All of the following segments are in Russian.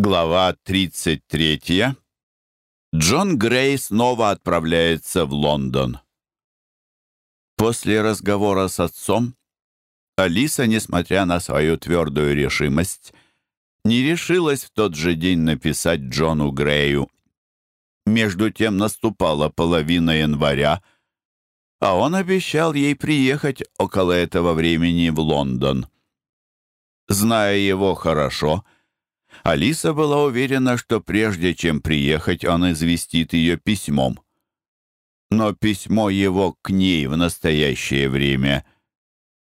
Глава 33. Джон Грей снова отправляется в Лондон. После разговора с отцом Алиса, несмотря на свою твердую решимость, не решилась в тот же день написать Джону Грею. Между тем наступала половина января, а он обещал ей приехать около этого времени в Лондон. Зная его хорошо, — Алиса была уверена, что прежде чем приехать, он известит ее письмом. Но письмо его к ней в настоящее время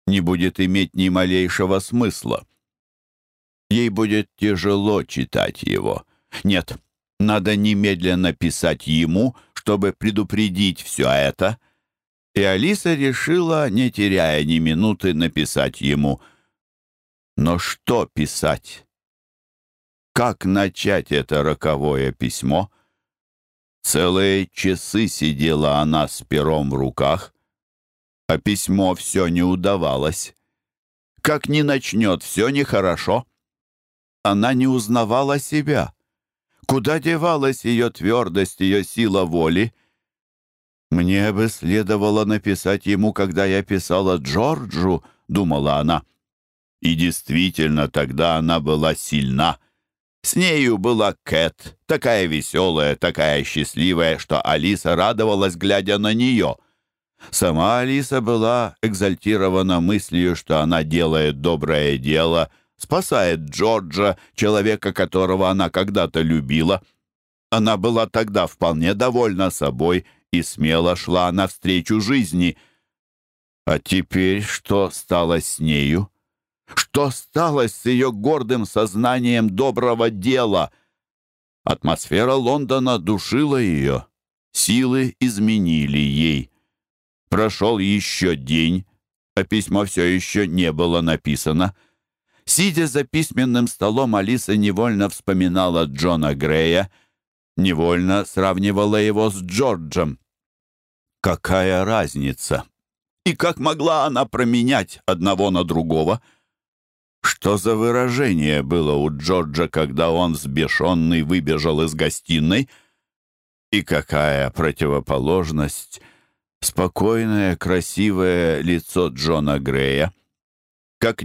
не будет иметь ни малейшего смысла. Ей будет тяжело читать его. Нет, надо немедленно писать ему, чтобы предупредить все это. И Алиса решила, не теряя ни минуты, написать ему. Но что писать? как начать это роковое письмо. Целые часы сидела она с пером в руках, а письмо все не удавалось. Как ни начнет, все нехорошо. Она не узнавала себя. Куда девалась ее твердость, ее сила воли? «Мне бы следовало написать ему, когда я писала Джорджу», — думала она. И действительно, тогда она была сильна — с нею была Кэт, такая веселая, такая счастливая, что Алиса радовалась, глядя на нее. Сама Алиса была экзальтирована мыслью, что она делает доброе дело, спасает Джорджа, человека, которого она когда-то любила. Она была тогда вполне довольна собой и смело шла навстречу жизни. А теперь что стало с нею? Что стало с ее гордым сознанием доброго дела? Атмосфера Лондона душила ее. Силы изменили ей. Прошел еще день, а письмо все еще не было написано. Сидя за письменным столом, Алиса невольно вспоминала Джона Грея, невольно сравнивала его с Джорджем. Какая разница? И как могла она променять одного на другого — что за выражение было у Джорджа, когда он взбешенный выбежал из гостиной? И какая противоположность спокойное, красивое лицо Джона Грея. Как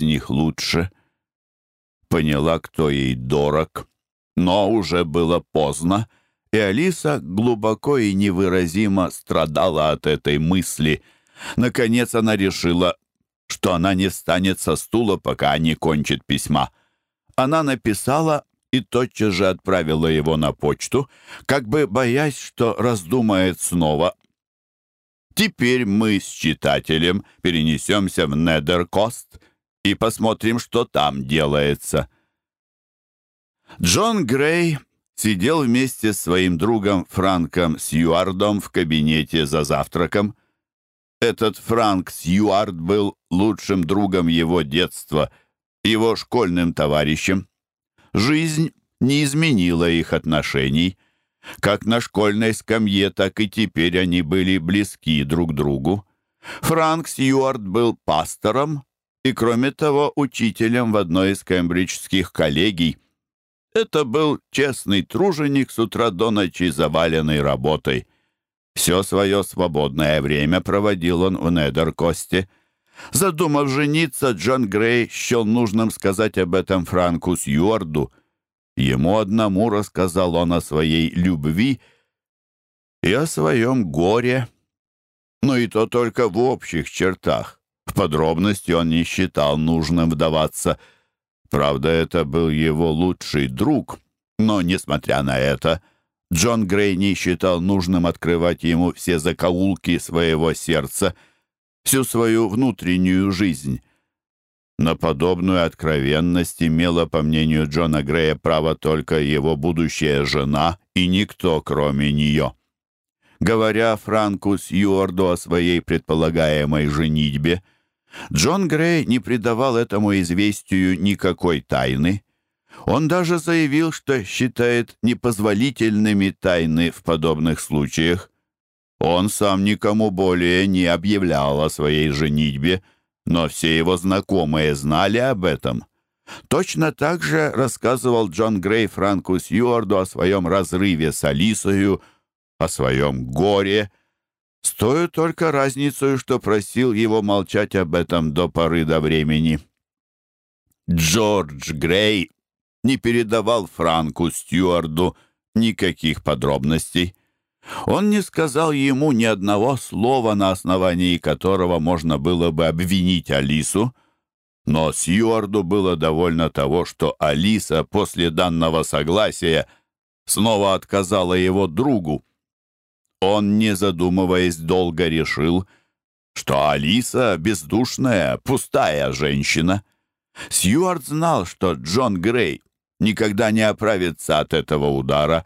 нежно поняла, кто ей дорог. Но уже было поздно, и Алиса глубоко и невыразимо страдала от этой мысли. Наконец она решила, что она не встанет со стула, пока не кончит письма. Она написала и тотчас же отправила его на почту, как бы боясь, что раздумает снова. Теперь мы с читателем перенесемся в Недеркост — и посмотрим, что там делается». Джон Грей сидел вместе с своим другом Франком Сьюардом в кабинете за завтраком. Этот Франк Сьюард был лучшим другом его детства, его школьным товарищем. Жизнь не изменила их отношений. Как на школьной скамье, так и теперь они были близки друг другу. Франк Сьюард был пастором, и, кроме того, учителем в одной из кембриджских коллегий. Это был честный труженик с утра до ночи заваленной работой. Все свое свободное время проводил он в Недеркосте. Задумав жениться, Джон Грей счел нужным сказать об этом Франку Сьюарду. Ему одному рассказал он о своей любви и о своем горе, но ну и то только в общих чертах подробности он не считал нужным вдаваться. Правда, это был его лучший друг, но, несмотря на это, Джон Грей не считал нужным открывать ему все закоулки своего сердца, всю свою внутреннюю жизнь. На подобную откровенность имела, по мнению Джона Грея, право только его будущая жена и никто, кроме нее. Говоря Франку Сьюарду о своей предполагаемой женитьбе, Джон Грей не придавал этому известию никакой тайны. Он даже заявил, что считает непозволительными тайны в подобных случаях. Он сам никому более не объявлял о своей женитьбе, но все его знакомые знали об этом. Точно так же рассказывал Джон Грей Франку Сьюарду о своем разрыве с Алисою, о своем горе, с той только разницей, что просил его молчать об этом до поры до времени. Джордж Грей не передавал Франку Стюарду никаких подробностей. Он не сказал ему ни одного слова, на основании которого можно было бы обвинить Алису, Он, не задумываясь, долго решил, что Алиса — бездушная, пустая женщина. Сьюард знал, что Джон Грей никогда не оправится от этого удара,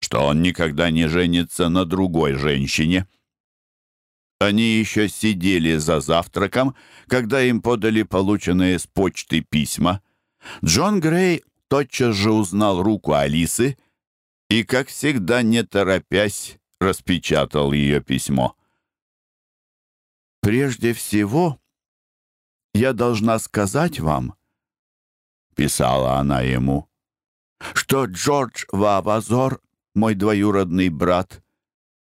что он никогда не женится на другой женщине. Они еще сидели за завтраком, когда им подали полученные с почты письма. Джон Грей тотчас же узнал руку Алисы и, как всегда, не торопясь, распечатал ее письмо. «Прежде всего, я должна сказать вам, — писала она ему, — что Джордж Вавазор, мой двоюродный брат,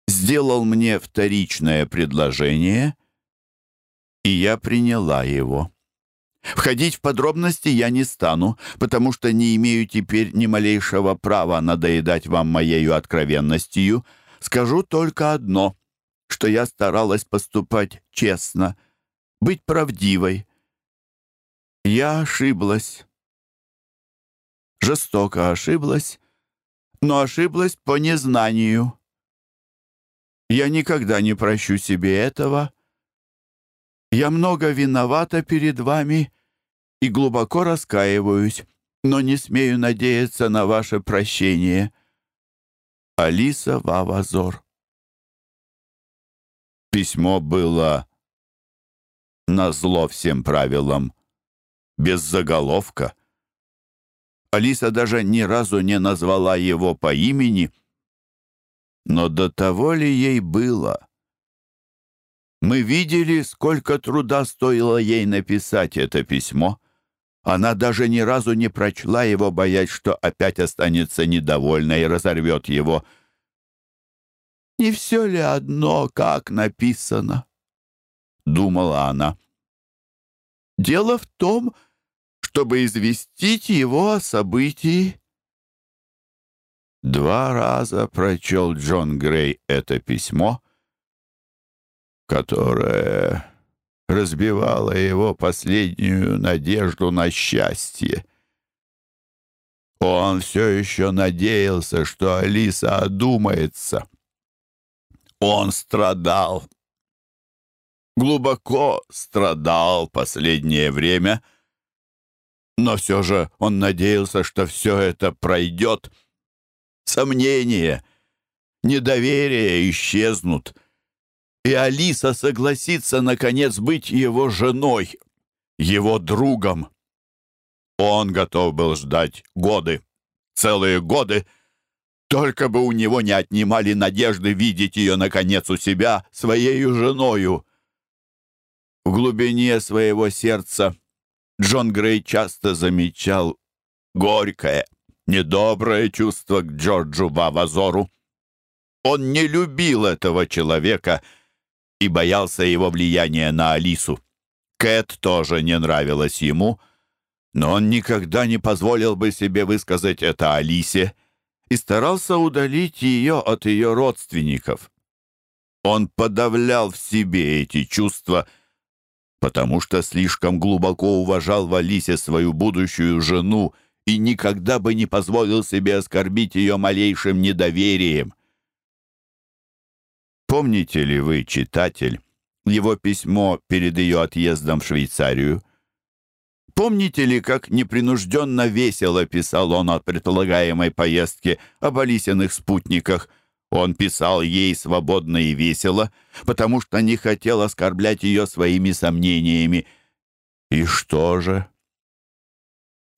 сделал мне вторичное предложение, и я приняла его. Входить в подробности я не стану, потому что не имею теперь ни малейшего права надоедать вам моею откровенностью — Скажу только одно, что я старалась поступать честно, быть правдивой. Я ошиблась. Жестоко ошиблась, но ошиблась по незнанию. Я никогда не прощу себе этого. Я много виновата перед вами и глубоко раскаиваюсь, но не смею надеяться на ваше прощение». Алиса Вавазор. Письмо было назло всем правилам, без заголовка. Алиса даже ни разу не назвала его по имени, но до того ли ей было? Мы видели, сколько труда стоило ей написать это письмо. Она даже ни разу не прочла его, боясь, что опять останется недовольна и разорвет его. «Не все ли одно, как написано?» — думала она. «Дело в том, чтобы известить его о событии». Два раза прочел Джон Грей это письмо, которое разбивала его последнюю надежду на счастье. Он все еще надеялся, что Алиса одумается. Он страдал. Глубоко страдал последнее время, но все же он надеялся, что все это пройдет. Сомнения, недоверие исчезнут — и Алиса согласится, наконец, быть его женой, его другом. Он готов был ждать годы, целые годы, только бы у него не отнимали надежды видеть ее, наконец, у себя, своей женою. В глубине своего сердца Джон Грей часто замечал горькое, недоброе чувство к Джорджу Бавазору. Он не любил этого человека — и боялся его влияния на Алису. Кэт тоже не нравилась ему, но он никогда не позволил бы себе высказать это Алисе и старался удалить ее от ее родственников. Он подавлял в себе эти чувства, потому что слишком глубоко уважал в Алисе свою будущую жену и никогда бы не позволил себе оскорбить ее малейшим недоверием. Помните ли вы, читатель, его письмо перед ее отъездом в Швейцарию? Помните ли, как непринужденно весело писал он о предполагаемой поездке, об Алисиных спутниках? Он писал ей свободно и весело, потому что не хотел оскорблять ее своими сомнениями. И что же?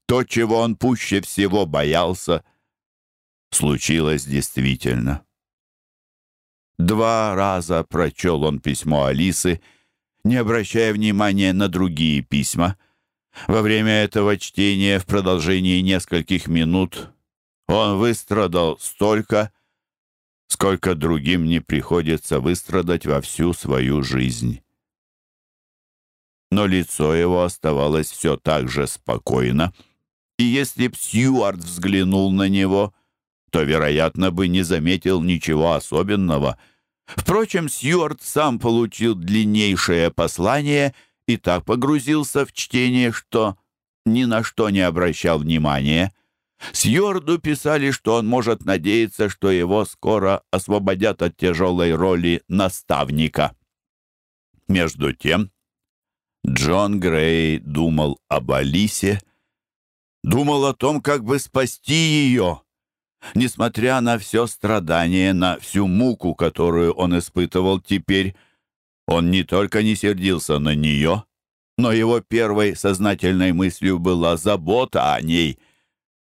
То, чего он пуще всего боялся, случилось действительно. Два раза прочел он письмо Алисы, не обращая внимания на другие письма. Во время этого чтения в продолжении нескольких минут он выстрадал столько, сколько другим не приходится выстрадать во всю свою жизнь. Но лицо то, вероятно, бы не заметил ничего особенного. Впрочем, Сьюарт сам получил длиннейшее послание и так погрузился в чтение, что ни на что не обращал внимания. Сьюарду писали, что он может надеяться, что его скоро освободят от тяжелой роли наставника. Между тем, Джон Грей думал об Алисе, думал о том, как бы спасти ее, несмотря на все страдание, на всю муку, которую он испытывал теперь, он не только не сердился на нее, но его первой сознательной мыслью была забота о ней.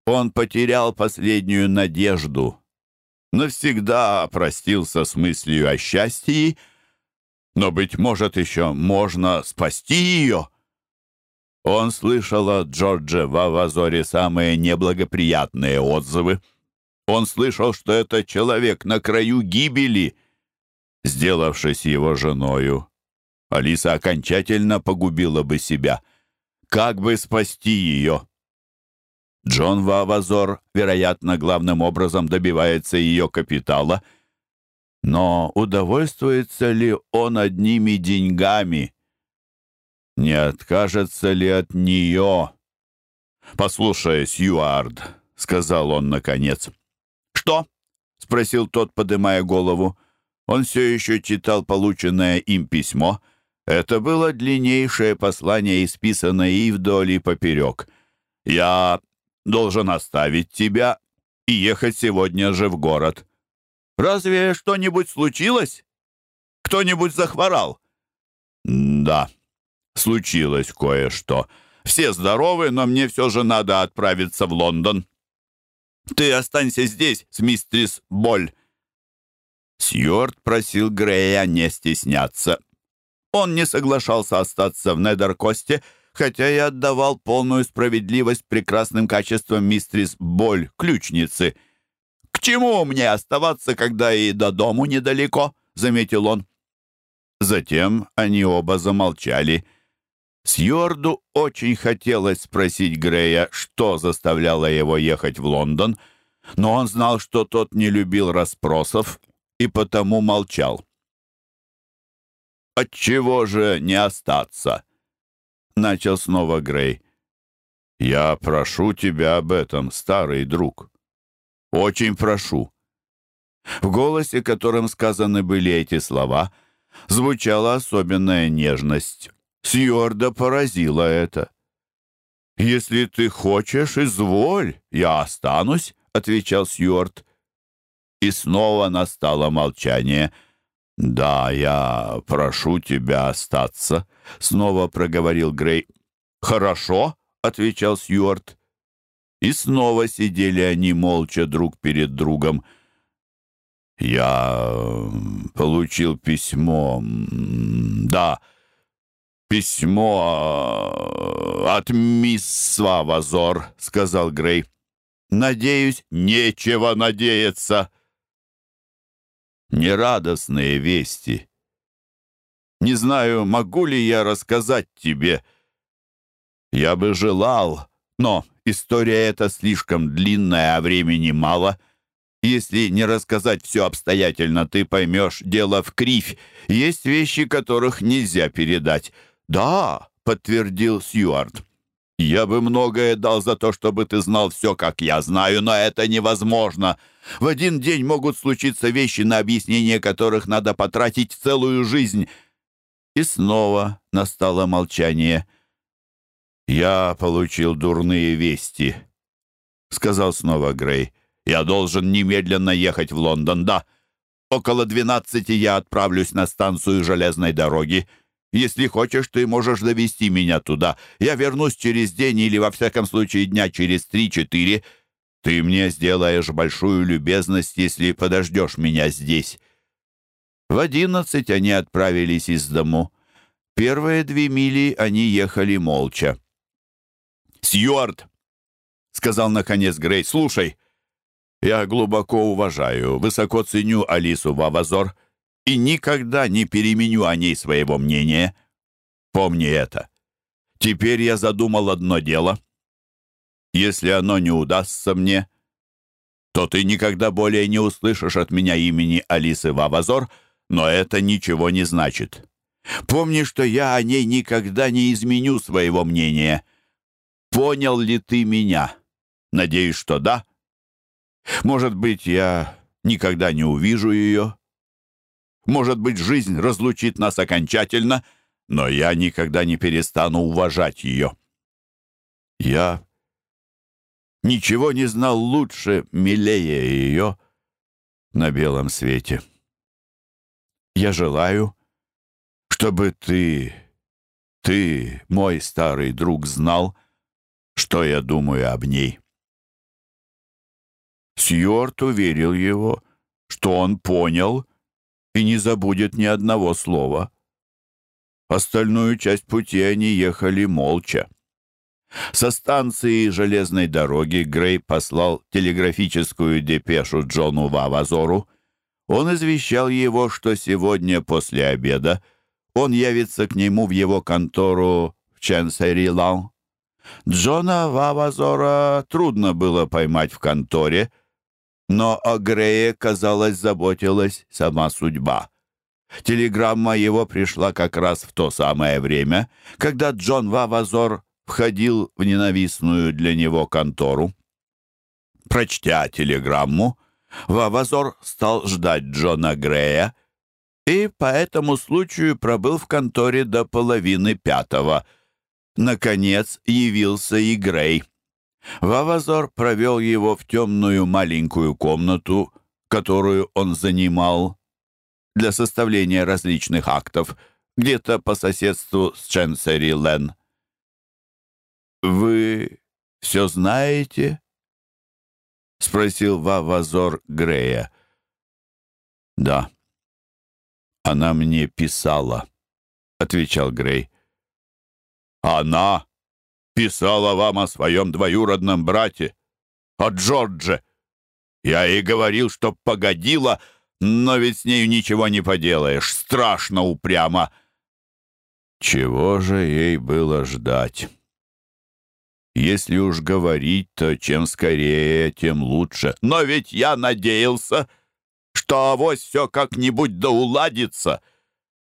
Он потерял последнюю надежду, навсегда простился с мыслью о счастье, но, быть может, еще можно спасти ее. Он слышал от Джорджа в Авазоре самые неблагоприятные отзывы — он слышал, что это человек на краю гибели. Сделавшись его женою, Алиса окончательно погубила бы себя. Как бы спасти ее? Джон Вавазор, вероятно, главным образом добивается ее капитала. Но удовольствуется ли он одними деньгами? Не откажется ли от нее? «Послушай, Сьюард», — сказал он наконец, — «Что?» — спросил тот, подымая голову. Он все еще читал полученное им письмо. Это было длиннейшее послание, исписанное и вдоль, и поперек. «Я должен оставить тебя и ехать сегодня же в город. Разве что-нибудь случилось? Кто-нибудь захворал?» «Да, случилось кое-что. Все здоровы, но мне все же надо отправиться в Лондон». Ты останься здесь с мистерис Боль. Сьюарт просил Грея не стесняться. Он не соглашался остаться в Недеркосте, хотя и отдавал полную справедливость прекрасным качествам мистрис Боль, ключницы. «К чему мне оставаться, когда и до дому недалеко?» — заметил он. Сьорду очень хотелось спросить Грея, что заставляло его ехать в Лондон, но он знал, что тот не любил расспросов и потому молчал. «Отчего же не остаться?» — начал снова Грей. «Я прошу тебя об этом, старый друг. Очень прошу». В голосе, которым сказаны были эти слова, звучала особенная нежность. Сьорда поразила это. «Если ты хочешь, изволь, я останусь», — отвечал Сьюарт. И снова настало молчание — «Да, я прошу тебя остаться», — снова проговорил Грей. «Хорошо», — отвечал Сьюарт. И снова сидели они молча друг перед другом. «Я получил письмо. Да, письмо а, от мисс Свавазор», — сказал Грей. «Надеюсь, нечего надеяться». Нерадостные вести. Не знаю, могу ли я рассказать тебе. Я бы желал, но история эта слишком длинная, а времени мало. Если не рассказать все обстоятельно, ты поймешь, дело в кривь. Есть вещи, которых нельзя передать». «Да», — подтвердил Сьюарт. «Я бы многое дал за то, чтобы ты знал все, как я знаю, но это невозможно. В один день могут случиться вещи, на объяснение которых надо потратить целую жизнь». И снова настало молчание. «Я получил дурные вести», — сказал снова Грей. «Я должен немедленно ехать в Лондон, да. Около двенадцати я отправлюсь на станцию железной дороги». Если хочешь, ты можешь довести меня туда. Я вернусь через день или, во всяком случае, дня через три-четыре. Ты мне сделаешь большую любезность, если подождешь меня здесь». В одиннадцать они отправились из дому. Первые две мили они ехали молча. «Сьюарт!» — сказал наконец Грей. «Слушай, я глубоко уважаю, высоко ценю Алису Вавазор и никогда не переменю о ней своего мнения. Помни это. Теперь я задумал одно дело. Если оно не удастся мне, то ты никогда более не услышишь от меня имени Алисы Вавазор, но это ничего не значит. Помни, что я о ней никогда не изменю своего мнения. Понял ли ты меня? Надеюсь, что да. Может быть, я никогда не увижу ее, может быть, жизнь разлучит нас окончательно, но я никогда не перестану уважать ее. Я ничего не знал лучше, милее ее на белом свете. Я желаю, чтобы ты, ты, мой старый друг, знал, что я думаю об ней. Сьюарт уверил его, что он понял — и не забудет ни одного слова. Остальную часть пути они ехали молча. Со станции железной дороги Грей послал телеграфическую депешу Джону Вавазору. Он извещал его, что сегодня после обеда он явится к нему в его контору в Ченсери-Лан. Джона Вавазора трудно было поймать в конторе — но о Грее, казалось, заботилась сама судьба. Телеграмма его пришла как раз в то самое время, когда Джон Вавазор входил в ненавистную для него контору. Прочтя телеграмму, Вавазор стал ждать Джона Грея и по этому случаю пробыл в конторе до половины пятого. Наконец явился и Грей. Вавазор провел его в темную маленькую комнату, которую он занимал для составления различных актов, где-то по соседству с Ченсери Лен. «Вы все знаете?» — спросил Вавазор Грея. «Да». «Она мне писала», — отвечал Грей. «Она?» писала вам о своем двоюродном брате, о Джордже. Я ей говорил, что погодила, но ведь с нею ничего не поделаешь. Страшно упрямо. Чего же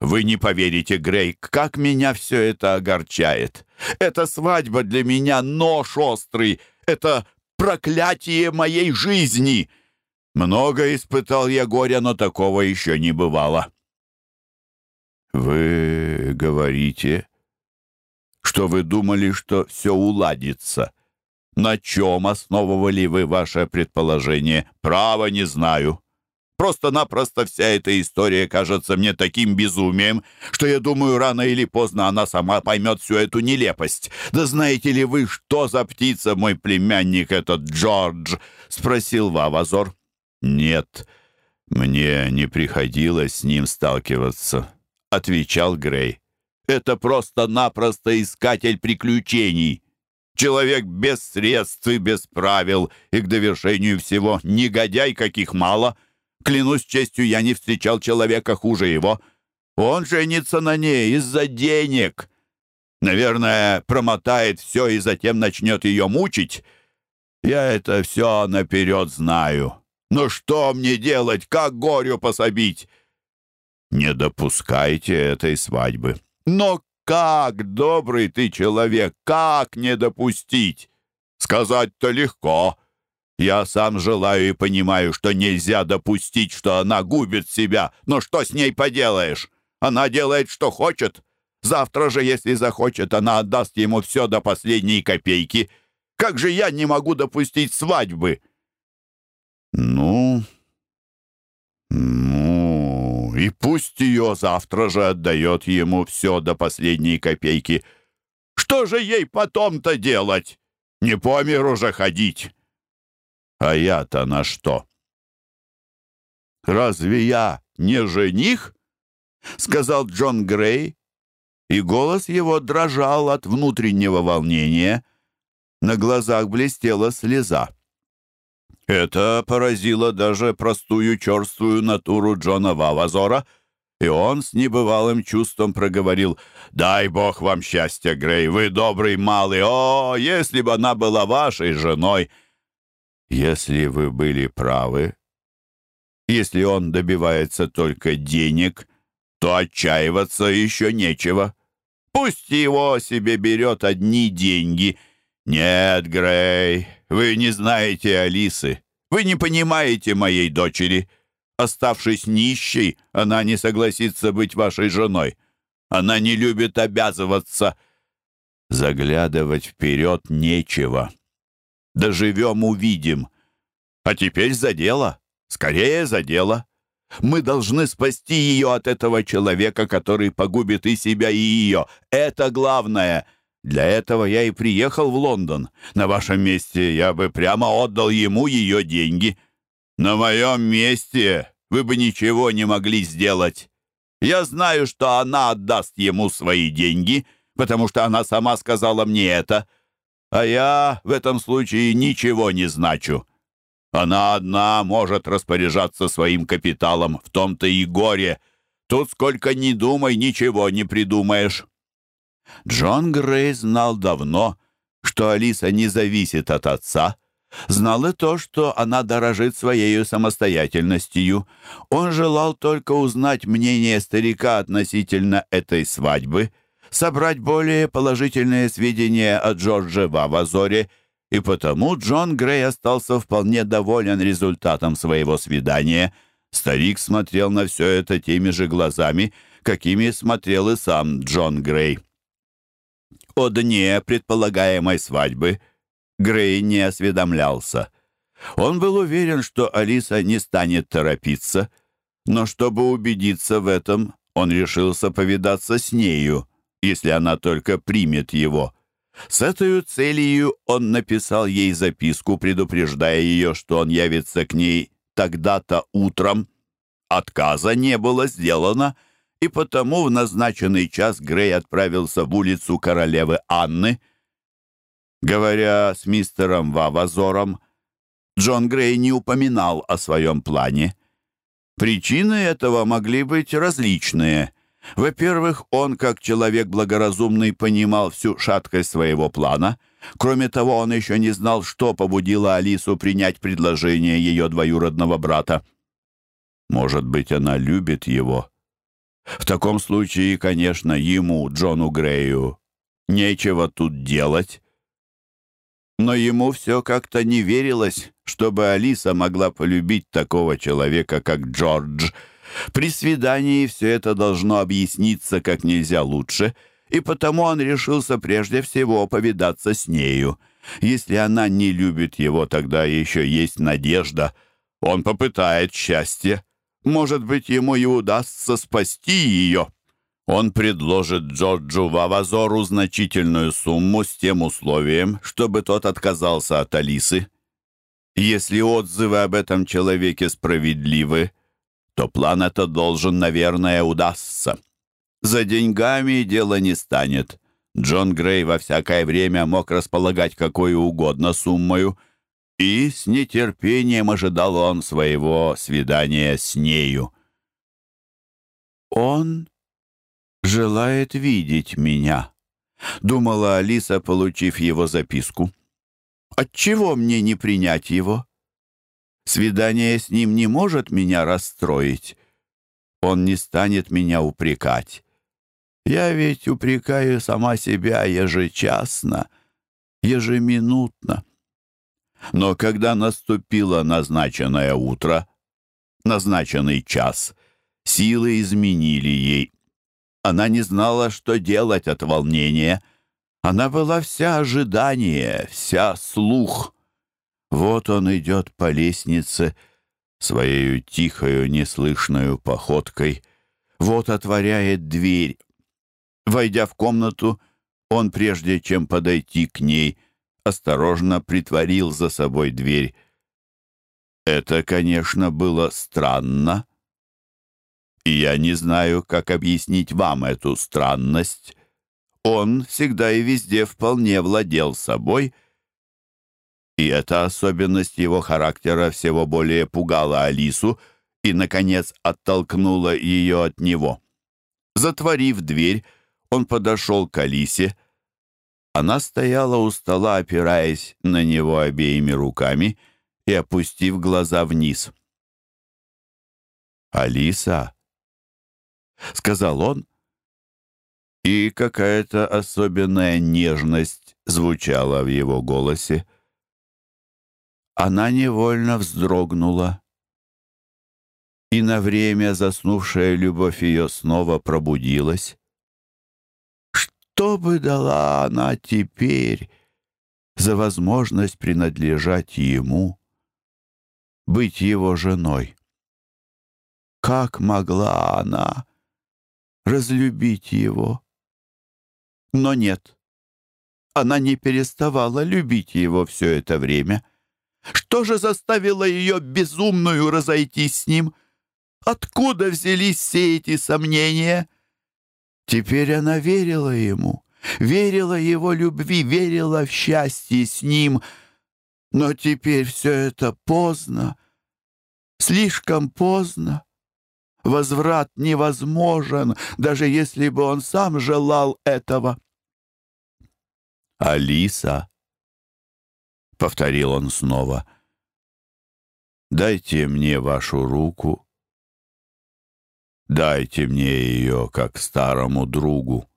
Вы не поверите, Грейк, как меня все это огорчает. Эта свадьба для меня нож острый. Это проклятие моей жизни. Много испытал я горя, но такого еще не бывало. Вы говорите, что вы думали, что все уладится. На чем основывали вы ваше предположение? Право не знаю. Просто-напросто вся эта история кажется мне таким безумием, что я думаю, рано или поздно она сама поймет всю эту нелепость. Да знаете ли вы, что за птица мой племянник этот Джордж?» — спросил Вавазор. «Нет, мне не приходилось с ним сталкиваться», — отвечал Грей. «Это просто-напросто искатель приключений». Человек без средств и без правил, и к довершению всего негодяй, каких мало — Клянусь честью, я не встречал человека хуже его. Он женится на ней из-за денег. Наверное, промотает все и затем начнет ее мучить. Я это все наперед знаю. Но что мне делать? Как горю пособить? Не допускайте этой свадьбы. Но как, добрый ты человек, как не допустить? Сказать-то легко. Я сам желаю и понимаю, что нельзя допустить, что она губит себя. Но что с ней поделаешь? Она делает, что хочет. Завтра же, если захочет, она отдаст ему все до последней копейки. Как же я не могу допустить свадьбы?» «Ну... ну... и пусть ее завтра же отдает ему все до последней копейки. Что же ей потом-то делать? Не по миру же ходить!» А я-то на что? «Разве я не жених?» — сказал Джон Грей, и голос его дрожал от внутреннего волнения. На глазах блестела слеза. Это поразило даже простую черствую натуру Джона Вавазора, и он с небывалым чувством проговорил «Дай бог вам счастья, Грей, вы добрый малый, о, если бы она была вашей женой!» «Если вы были правы, если он добивается только денег, то отчаиваться еще нечего. Пусть его себе берет одни деньги. Нет, Грей, вы не знаете Алисы. Вы не понимаете моей дочери. Оставшись нищей, она не согласится быть вашей женой. Она не любит обязываться. Заглядывать вперед нечего. Доживем — увидим. А теперь за дело. Скорее за дело. Мы должны спасти ее от этого человека, который погубит и себя, и ее. Это а я в этом случае ничего не значу. Она одна может распоряжаться своим капиталом, в том-то и горе. Тут сколько ни думай, ничего не придумаешь». Джон Грей знал давно, что Алиса не зависит от отца, знал и то, что она дорожит своей самостоятельностью. Он желал только узнать мнение старика относительно этой свадьбы собрать более положительные сведения о Джордже Бавазоре, и потому Джон Грей остался вполне доволен результатом своего свидания. Старик смотрел на все это теми же глазами, какими смотрел и сам Джон Грей. О дне предполагаемой свадьбы Грей не осведомлялся. Он был уверен, что Алиса не станет торопиться, но чтобы убедиться в этом, он решился повидаться с нею если она только примет его. С этой целью он написал ей записку, предупреждая ее, что он явится к ней тогда-то утром. Отказа не было сделано, и потому в назначенный час Грей отправился в улицу королевы Анны. Говоря с мистером Вавазором, Джон Грей не упоминал о своем плане. Причины этого могли быть различные — во-первых, он, как человек благоразумный, понимал всю шаткость своего плана. Кроме того, он еще не знал, что побудило Алису принять предложение ее двоюродного брата. Может быть, она любит его. В таком случае, конечно, ему, Джону Грею, нечего тут делать. Но ему все как-то не верилось, чтобы Алиса могла полюбить такого человека, как Джордж – при свидании все это должно объясниться как нельзя лучше, и потому он решился прежде всего повидаться с нею. Если она не любит его, тогда еще есть надежда. Он попытает счастье. Может быть, ему и удастся спасти ее. Он предложит Джорджу Вавазору значительную сумму с тем условием, то план это должен, наверное, удастся. За деньгами дело не станет. Джон Грей во всякое время мог располагать какой угодно суммою, и с нетерпением ожидал он своего свидания с нею. «Он желает видеть меня», — думала Алиса, получив его записку. «Отчего мне не принять его? Свидание с ним не может меня расстроить. Он не станет меня упрекать. Я ведь упрекаю сама себя ежечасно, ежеминутно. Но когда наступило назначенное утро, назначенный час, силы изменили ей. Она не знала, что делать от волнения. Она была вся ожидание, вся слух — вот он идет по лестнице своей тихою, неслышною походкой. Вот отворяет дверь. Войдя в комнату, он, прежде чем подойти к ней, осторожно притворил за собой дверь. Это, конечно, было странно. я не знаю, как объяснить вам эту странность. Он всегда и везде вполне владел собой — и эта особенность его характера всего более пугала Алису, и, наконец, оттолкнула ее от него. Затворив дверь, он подошел к Алисе. Она стояла у стола, опираясь на него обеими руками и опустив глаза вниз. «Алиса», — сказал он, и какая-то особенная нежность звучала в его голосе. Она невольно вздрогнула и на время заснувшая любовь ее снова пробудилась. Что бы дала она теперь за возможность принадлежать ему, быть его женой? Как могла она разлюбить его? Но нет, она не переставала любить его все это время. Что же заставило ее безумную разойтись с ним — Откуда взялись все эти сомнения? Теперь она верила ему, верила его любви, повторил он снова. «Дайте мне вашу руку. Дайте мне ее, как старому другу».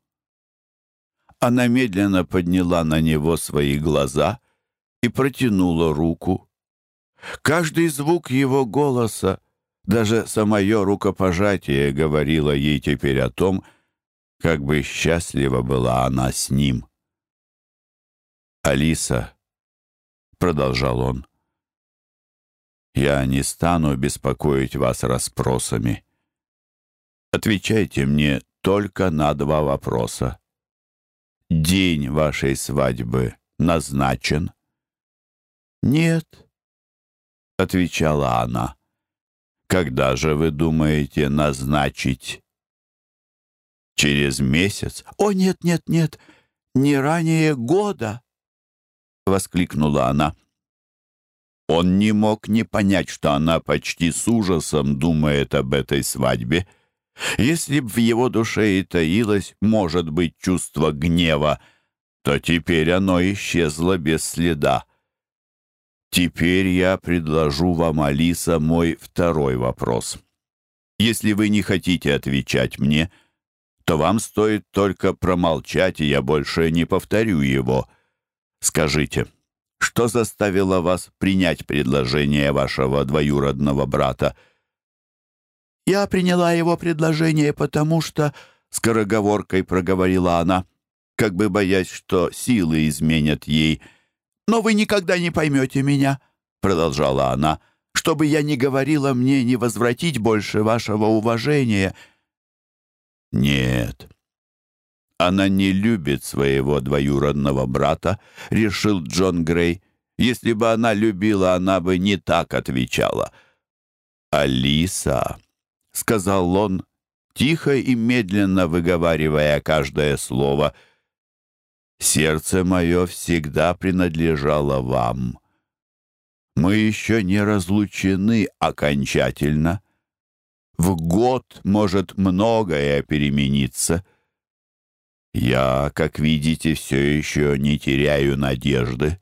Она медленно подняла на него свои глаза и протянула руку. Каждый звук его голоса, даже самое рукопожатие говорило ей теперь о том, как бы счастлива была она с ним. Алиса продолжал он, — «я не стану беспокоить вас расспросами. Отвечайте мне только на два вопроса. День вашей свадьбы назначен? Нет, отвечала она. Когда же вы думаете назначить? Через месяц? О, нет, нет, нет, не ранее года, — воскликнула она. Он не мог не понять, что она почти с ужасом думает об этой свадьбе. Если б в его душе и таилось, может быть, чувство гнева, то теперь оно исчезло без следа. Теперь я предложу вам, Алиса, мой второй вопрос. Если вы не хотите отвечать мне, то вам стоит только промолчать, и я больше не повторю его — Скажите, что заставило вас принять предложение вашего двоюродного брата?» «Я приняла его предложение, потому что...» — скороговоркой проговорила она, как бы боясь, что силы изменят ей. «Но вы никогда не поймете меня», — продолжала она, «чтобы я не говорила мне не возвратить больше вашего уважения». «Нет, она не любит своего двоюродного брата, решил Джон Грей. Если бы она любила, она бы не так отвечала. «Алиса», — сказал он, тихо и медленно выговаривая каждое слово, «сердце мое всегда принадлежало вам. Мы еще не разлучены окончательно. В год может многое перемениться». Я, как видите, все еще не теряю надежды.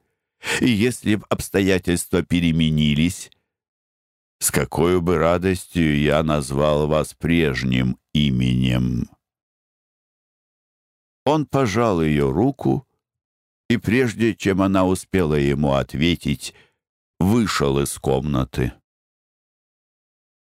И если б обстоятельства переменились, с какой бы радостью я назвал вас прежним именем. Он пожал ее руку, и прежде чем она успела ему ответить, вышел из комнаты.